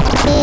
Three.